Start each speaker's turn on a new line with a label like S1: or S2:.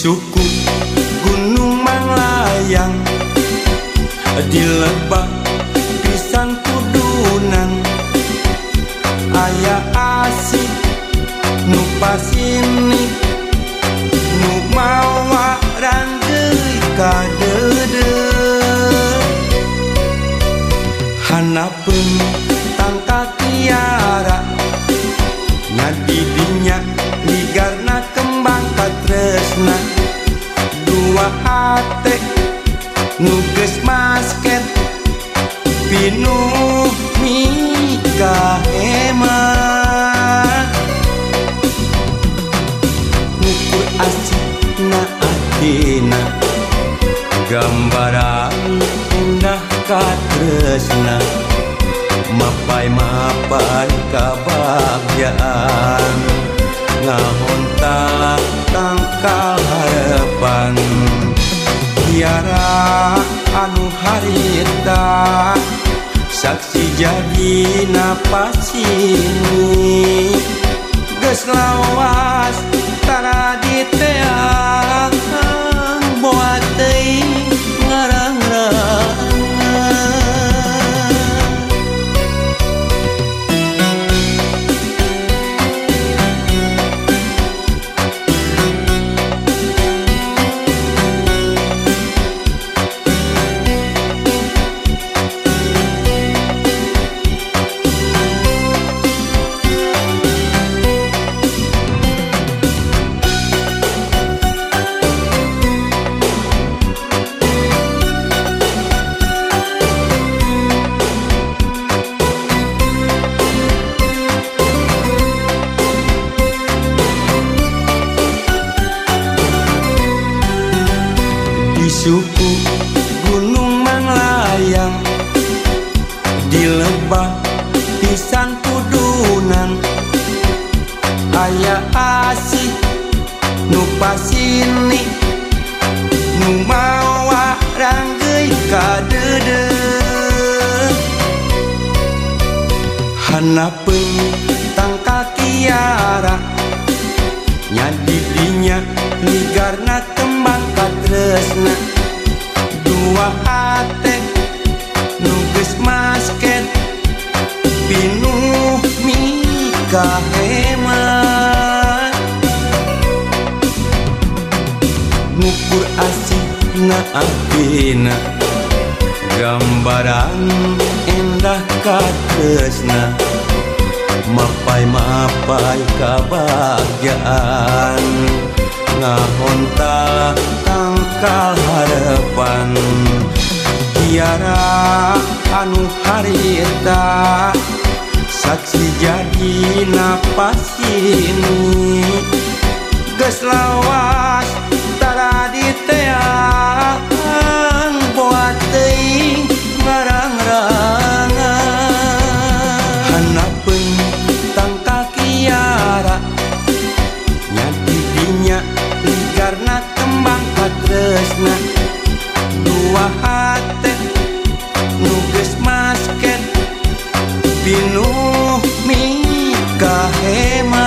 S1: suku gunung manglayang di lebak pisang kudunan. Ayah asih nupa sini nu mawa randeui ka hanapun tangka tiara ngadidinya ligarna bangkat tresna dua hati nuges masket pinuh nikah hema. Ukur asina atina gambaran indah katresna. Mapai mapai kebahagiaan. Lahonta tangkal harapan. Tiara anu harita Saksi jadi napas ini Geslawas tanah dite suku Gunung Manglayang di lebah pisan kudunan. Ayah asih nu pasini nu mawa ranggeuy kadede hanapeun tangka kiara nyadi dinya ligarna kembang katresna dua hate nuges masket pinuh nikah hemat. Ngukur asina akhina gambaran indah katresna. Mapai mapai kabahagiaan ngahonta bakal harepan Tiara anu harita saksi jadi napas ini. Geslawan Tresna dua hati nuges masket binuh mi kahema